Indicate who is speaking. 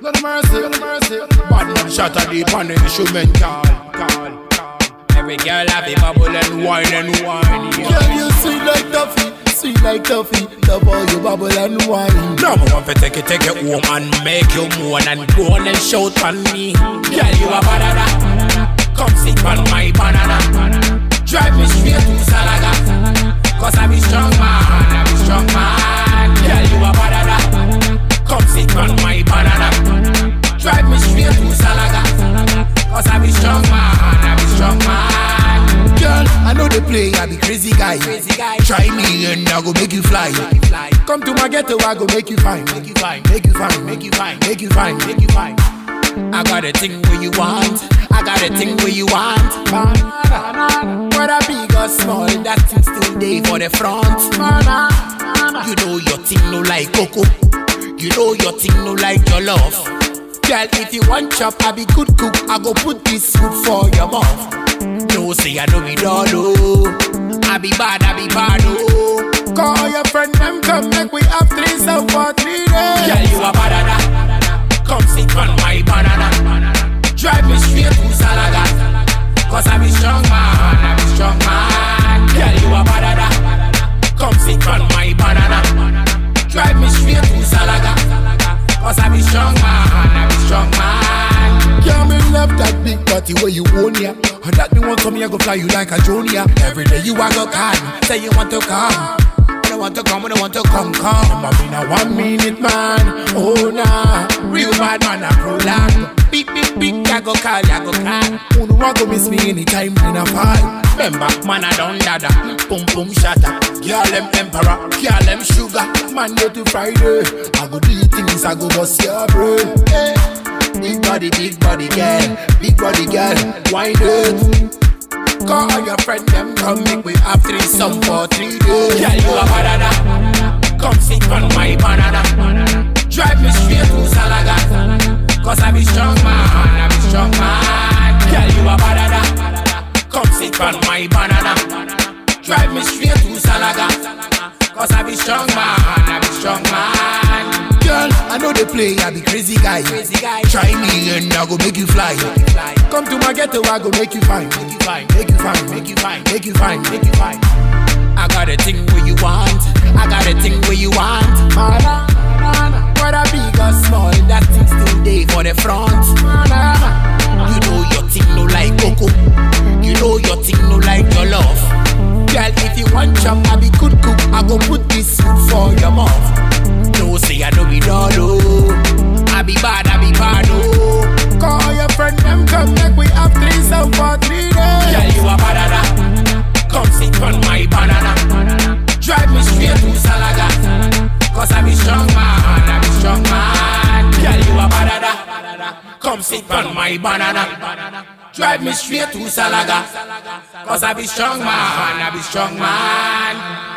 Speaker 1: No mercy, no mercy. Bad shot at deep on the instrument call, call, call. Every girl have a bubble and wine and wine. Yeah.
Speaker 2: Girl, you sweet like toffee, sweet like toffee. Love how you bubble and wine.
Speaker 1: Now I want to take it, take it home and make you moan and go on and shout on me. Girl, you a banana.
Speaker 2: They play, I be crazy guy. Try me and I go make you fly. Come to my ghetto, I go make you fine.
Speaker 1: Make you fine,
Speaker 2: Make you fine,
Speaker 1: make you fine,
Speaker 2: make you fine.
Speaker 1: make you fine. I got a thing where you want. I got a thing where you want. Whether big or small, that thing still day for the front. You know your thing no like cocoa. You know your thing no like your love. Girl, if you want chop, I be good cook. I go put this food for your mouth. No say I know me dog, oh. I be bad, I be bad, oh.
Speaker 2: Big where you own ya. And that me want come here go fly you like a junior. Every day you a go call say you want to come.
Speaker 1: I want to come, I don't want to come, come.
Speaker 2: Remember me now one minute man, oh nah.
Speaker 1: Real bad man, I prolong. Beep, beep, beep, I go call, I go call.
Speaker 2: Who no want go miss me anytime in a fall.
Speaker 1: Remember, man, I don't dada. Boom, boom, shatter. Girl, them emperor. Girl, them sugar.
Speaker 2: Monday to Friday, I go do things, I go bust your brain. Hey.
Speaker 1: Big body, big body girl. Big body girl. Wine it. Call all your friend, them come make we have three some for three days. Girl, you a banana. Come sit on my banana. Drive me straight to Salaga. Cause I be strong man, I be strong man. Girl, you a banana. Come sit on my banana. Drive me straight to Salaga. Cause I be strong man, I be strong man.
Speaker 2: Play, I be crazy guy.
Speaker 1: Crazy.
Speaker 2: Try me and I go make you fly. Come to my ghetto, I go make you fine.
Speaker 1: Make you fine,
Speaker 2: Make you fine,
Speaker 1: make you fine,
Speaker 2: make you fine.
Speaker 1: make you fine. I got a thing where you want. I got a thing where you want. Banana. Whether big or small, that thing still day for the front. Banana. You know your thing no like coco. You know your thing no like your love. Girl, if you want chop, I be good cook. I go put this food for your mouth. No say I know dog, oh. I be bad, I be bad, oh.
Speaker 2: Call your friend, them come make we have three some for three days.
Speaker 1: Girl, you a banana. Come sit on my banana. Drive me straight to Salaga. Cause I be strong man, I be strong man. Girl, you a banana. Come sit on my banana. Drive me straight to Salaga. Cause I be strong man, I be strong man.